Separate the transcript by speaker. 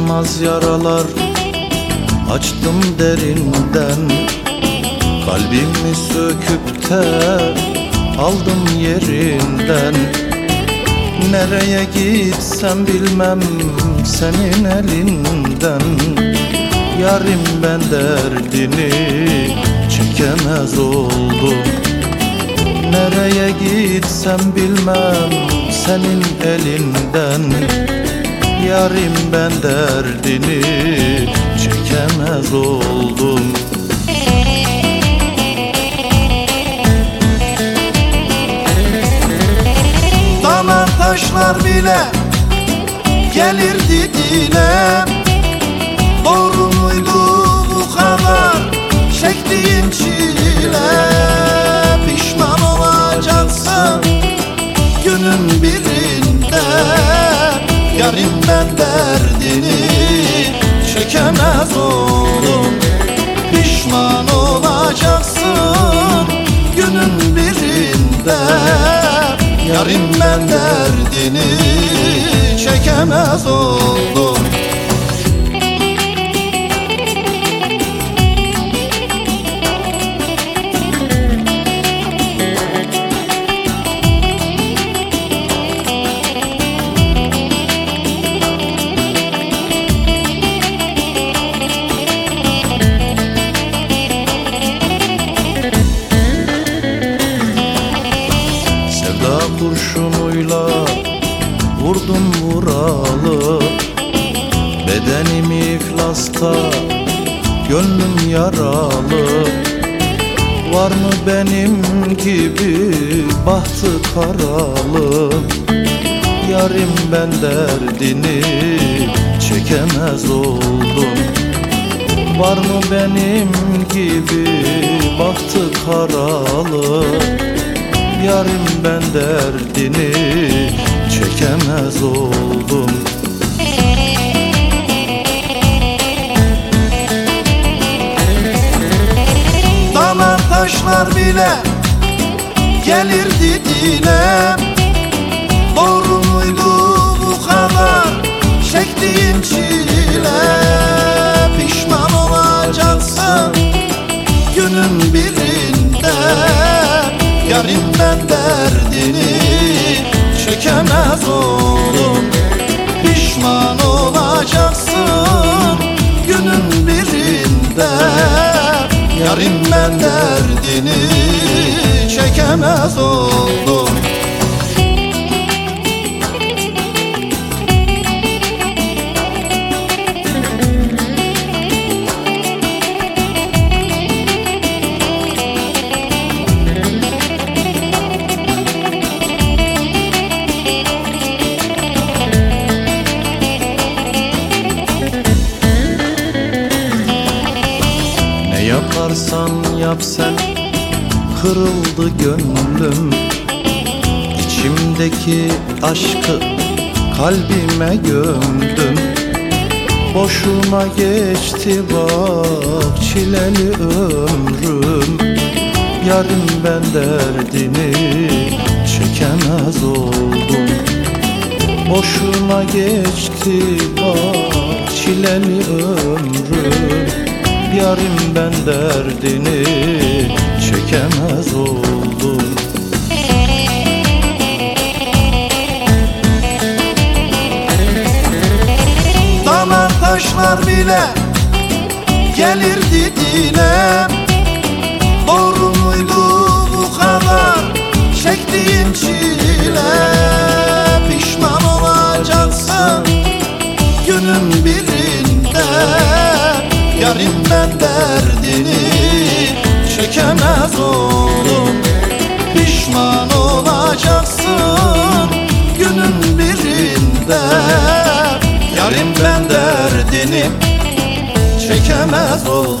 Speaker 1: Acımasız yaralar açtım derinden. Kalbimi söküp de aldım yerinden. Nereye gitsem bilmem senin elinden. Yarim ben derdini çekemez oldum. Nereye gitsem bilmem senin elinden Yarim ben derdini çekemez oldum.
Speaker 2: Dağlar taşlar bile gelirdi dile Doğru muydu bu kadar çektiğim çile çekemez oldum Pişman olacaksın günün birinde. Yarim ben derdini çekemez oldum
Speaker 1: kurşunuyla vurdum vuralı. Bedenim iflasta, gönlüm yaralı. Var mı benim gibi bahtı karalı? Yarim ben derdini çekemez oldum. Var mı benim gibi bahtı karalı Yarim ben derdini çekemez oldum.
Speaker 2: Dağlar taşlar bile gelirdi dile. Doğru muydu bu kadar çektiğim çile? Pişman olacaksın günün birinde Yarim ben derdini çekemez oldum. Pişman olacaksın günün birinde. Yarim ben derdini çekemez oldum
Speaker 1: yaparsan yap sen. Kırıldı gönlüm. İçimdeki aşkı kalbime gömdüm. Boşuna geçti bak çileli ömrüm. Yarın ben derdini çekemez oldum. Boşuna geçti bak çileli ömrüm Yarim ben derdini çekemez oldum.
Speaker 2: Dağlar taşlar bile gelirdi dile Doğru muydu bu kadar çektiğim çile Yarim ben derdini çekemez oldum